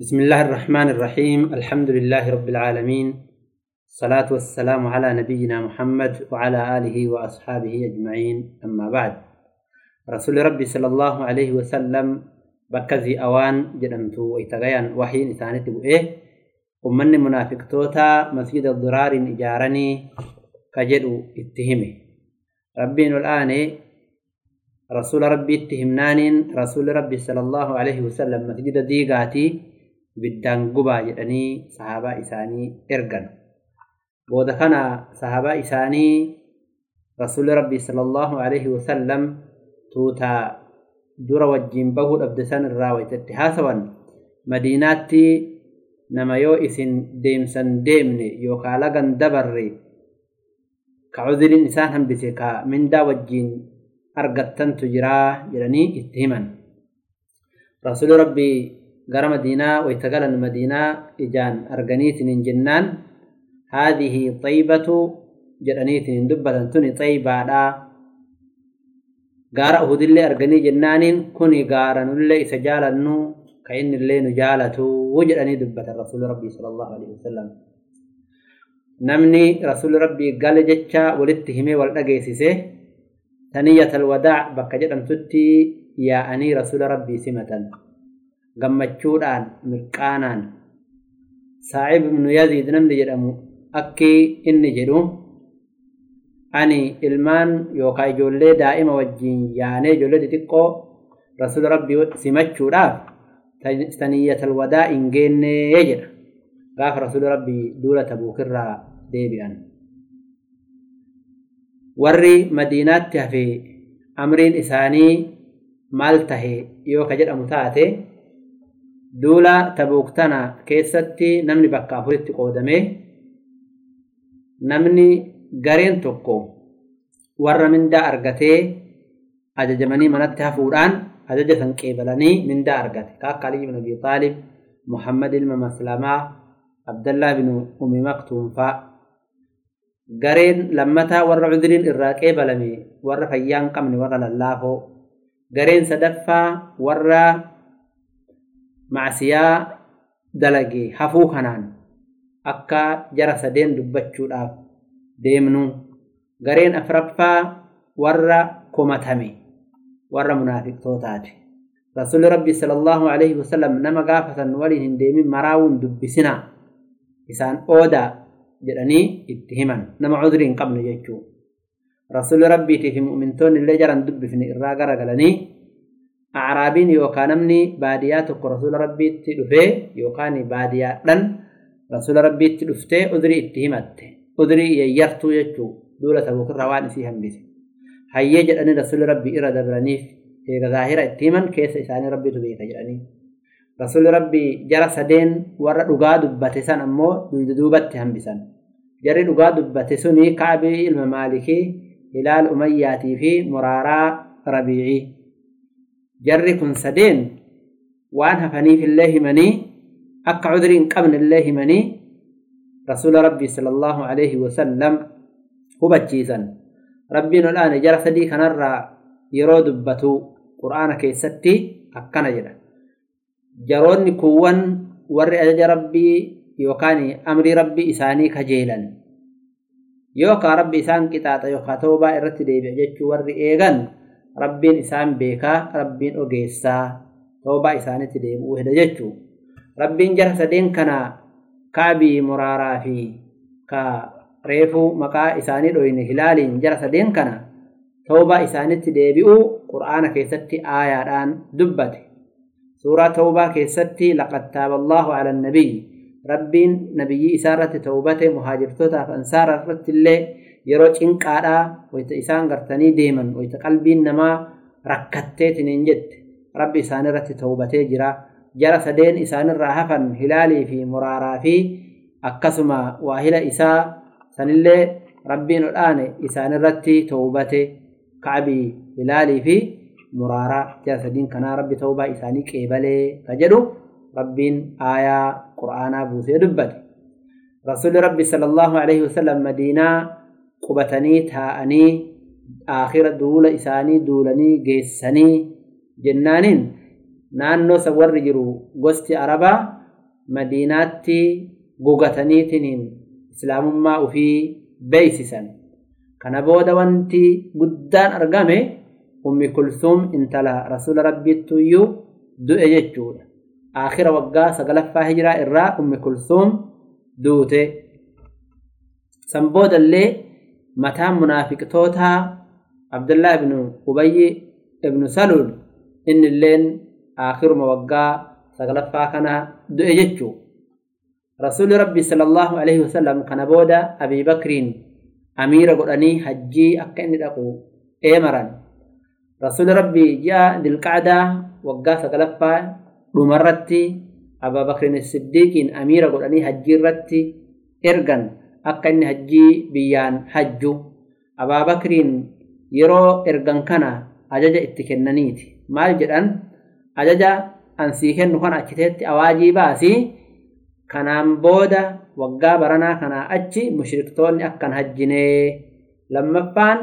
بسم الله الرحمن الرحيم. الحمد لله رب العالمين. الصلاة والسلام على نبينا محمد وعلى آله وأصحابه أجمعين. أما بعد. رسول ربي صلى الله عليه وسلم بكزي أوان جدمتو ويتغيان وحي إسانة بؤيه أمني منافق توتا مسجد الضرار إجارني كجدو اتهمه ربي الآن رسول ربي اتهمنان رسول ربي صلى الله عليه وسلم مسجد ديقاتي biddaan gubaa jedhanii sahaabaa isaanii ergan. Booda kana sahaabaa isaanii rasuulli rabbii sallallahu alaihi wasallam tuutaa dura wajjiin bahuu dhabde san irraa waytatti haasawan. Madiinaatti nama yoo isin deemsan deemne yookaa lagan dabarre ka cuduriin isaan hambise ka mindaa wajjiin argattantu jiraa jedhanii itti himan. Rasuulli rabbii غير مدينة ويتقال المدينة إجان أرغنيتن جنان هذه طيبة جرانيتن دبلا تني طيبة لا غار أهد اللي أرغني جنان كوني غارا اللي إسجالا نو كإن اللي نجالة وجراني دبة الرسول ربي صلى الله عليه وسلم نمني رسول ربي قال جتشا ولتهمي والأقيسيسي ثنية الوداع بكجرم تتي يا أني رسول ربي سمة gammachuudhaan mirqaanaan. Saa'ib ibnu yaziid namni jedhamu akki inni jedhu ani ilmaan yookaan ijoollee daa'ima wajjiin yaanee ijoollee xixiqqoo rasuula rabbii simachuudhaaf taniyyatal wadaa hin geennee jedha. Gaafa rasuula rabbii duula tabuukirraa deebi'an. Warri madiinaatti hafee amriin isaanii maal tahe yoo ka jedhamu taate duula tabuuktana keessatti namni bakka afuritti qoodame namni gareen tokko warra mindaa argatee ajajamanii manatti hafuudhaan ajaja san qeebalanii mindaa argate. Ka akka aliy bin abi xaalib muhammad ilma maslamaa abdallaa bin umi maktuum faa gareen lammataa warra cuduriin irraa qeebalame warra fayyaa hin qabne warra lallaafoo gareen sadaffaa warra macsiyaa dalage hafuu kanaan akka jara sadeen dubbachuudhaaf deemnu gareen afraffaa warra komatame warra munaafiqtootaati. Rasuulli rabbii sala allahu alaihi wasalam nama gaafatan waliin hin deemin maraawun dubbisina. Isaan oodaa jedhanii itti himan. Nama cudrii hin qabne jechuu. Rasuulli rabbiitii fi mu'mintoonni illee jaran dubbifne irraa garagalanii acraabiin yookaan namni baadiyyaa tokko rasuula rabbiitti dhufee yookaan baadiyyaadhan rasuula rabbiitti dhuftee udrii itti himatte. Udrii yayyartuu jechuu duula tabuukirraa waan isii hambise. Hayyee jedhanii rasuula rabbii irra dabraniif eega zaahira itti himan keessa isaanii rabbiitu beeka jedhanii. Rasuulli rabbii jara sadeen warra dhugaa dubbate san ammoo duubatti hambisan. Jarri dhugaa dubbate suni kaabii ilma maalikii hilaal umayyaatii fi muraaraa rabiicii jarri kun sadeen waan hafaniif illee himanii akka cudrii hin qabne illee himanii rasuula rabbii sala allahu alaihi wasallam hubachiisan rabbiin odhaane jara sadii kanarraa yeroo dubbatu qur'aana keessatti akkana jedha jaroonni kuwwan warri ajaja rabbii yookaan amrii rabbii isaanii kajeelan yookaan rabbi isaan qixaaxa yookaan toobaa irratti deebi'a jechuu warri eegan rabbiin isaan beekaa rabbiin ogeessaa. Toobaa isaanitti deebi'uu heda jechuu. Rabbiin jara sadeen kana kaabii muraaraa fi ka reefuu maqaa isaanii dhoyne hilaaliin jara sadeen kana toobaa isaanitti deebi'uu qur'aana keessatti aayaadhaan dubbate. Suuraa toobaa keessatti laqad taaba ala annabiyyi rabbiin nabiyyii isaa irratti toobate muhaajirtootaaf ansaara irratti illee yeroo cinqaadhaa wayta isaan gartanii deeman wayta qalbiin namaa rakkatteetiniin jette. Rabbi isaan irratti toobatee jira. Jara sadeen isaanirraa hafan hilaalii fi muraaraa fi akkasuma waahila isaa sanillee rabbiin odhaane isaanirratti toobate ka'abii hilaalii fi muraaraa. Jara sadiin kanaa rabbi toobaa isaanii qeebalee ka jedhu rabbiin aayaa qur'aanaa buusee dubbate rasuulli rabbi sala allahu alaihi wasalam madiinaa qubatanii taa'anii aakhira duula isaanii duulanii geessanii jennaaniin naannoo san warri jiru gosti arabaa madiinaatti gugataniitiin islaamummaa ufii beeysisan kana booda wanti guddaan argame ummi kulsuum intala rasuula rabbiittuyyuu du'e jechuudha aakhira waggaa sagalaffaa hijiraa irraa ummi kulsuum duute. San boodallee mataan munaafiqtootaa abdullah ibnu ubayyi ibnu salul inni illeen aakhiruma waggaa sagalaffaa kana du'e jechuu. Rasuuli rabbi sala allahu alaihi wasalam kana booda abii bakriin amiira godhanii hajjii akka inni dhaqu eemaran. Rasuuli rabbi ji'a dilqacdaa waggaa sagalaffaa dhumarratti abaa bakriin siddiiqiin amiira godhanii hajjii irratti ergan. Akka inni hajjii biyyaan hajju abaa bakriin yeroo ergan kana ajaja itti kennaniiti. Maal jedhan? Ajaja ansii kennu kana achiteetti awaajii baasii kanaan booda waggaa baranaa kanaa achi mushriktoonni akkan hajjinee lammaffaan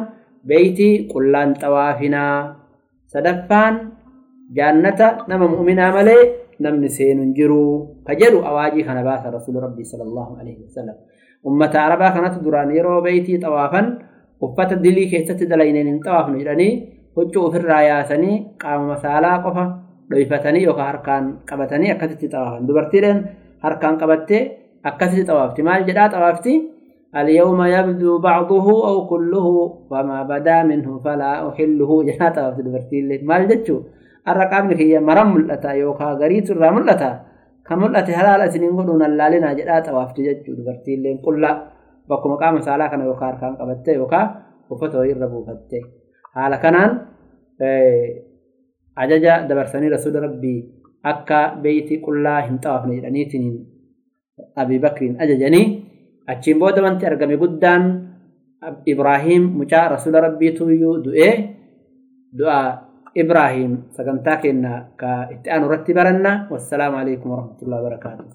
beeytii qullaan xawaafinaa sadaffaan جنة نما مؤمنا ملي نمن سين جرو. فجروا أواجي كان باث رسول ربي صلى الله عليه وسلم. أمة عربا كانت دران يرو بيتي طوافا. وفت دلي كيست دلينين طواف نجراني. وجو في الراياسني قام مسالا قفا. ضيفتني يوكا هركان قبتني. أكتت طوافا. دبرتين هركان قبتي. أكتت طوافتي مال جدا طوافتي اليوم يبدو بعضه أو كله. فما بدا منه فلا أحله. جناته في البرتيل مال جتشو الرقام هي مرم ملتا يوكا غريت الرا ملتا كملتا حلال اسنين غدون اللالنا جدا طواف جتشو دبرتي لين كل بكم مقام سالا كان يوكا اركان قبته يوكا وفتو يربو فته حال كانان ajaja dabarsanii rasuula rabbii akka beeyti qullaa hin xawaafne jedhaniitiin abii bakriin ajajanii achiin booda wanti argame guddaan ibraahiim mucaa rasuula rabbiituyyuu du'ee du'a إبراهيم سكنتاك إن كإتآن رتبرنا والسلام عليكم ورحمة الله وبركاته.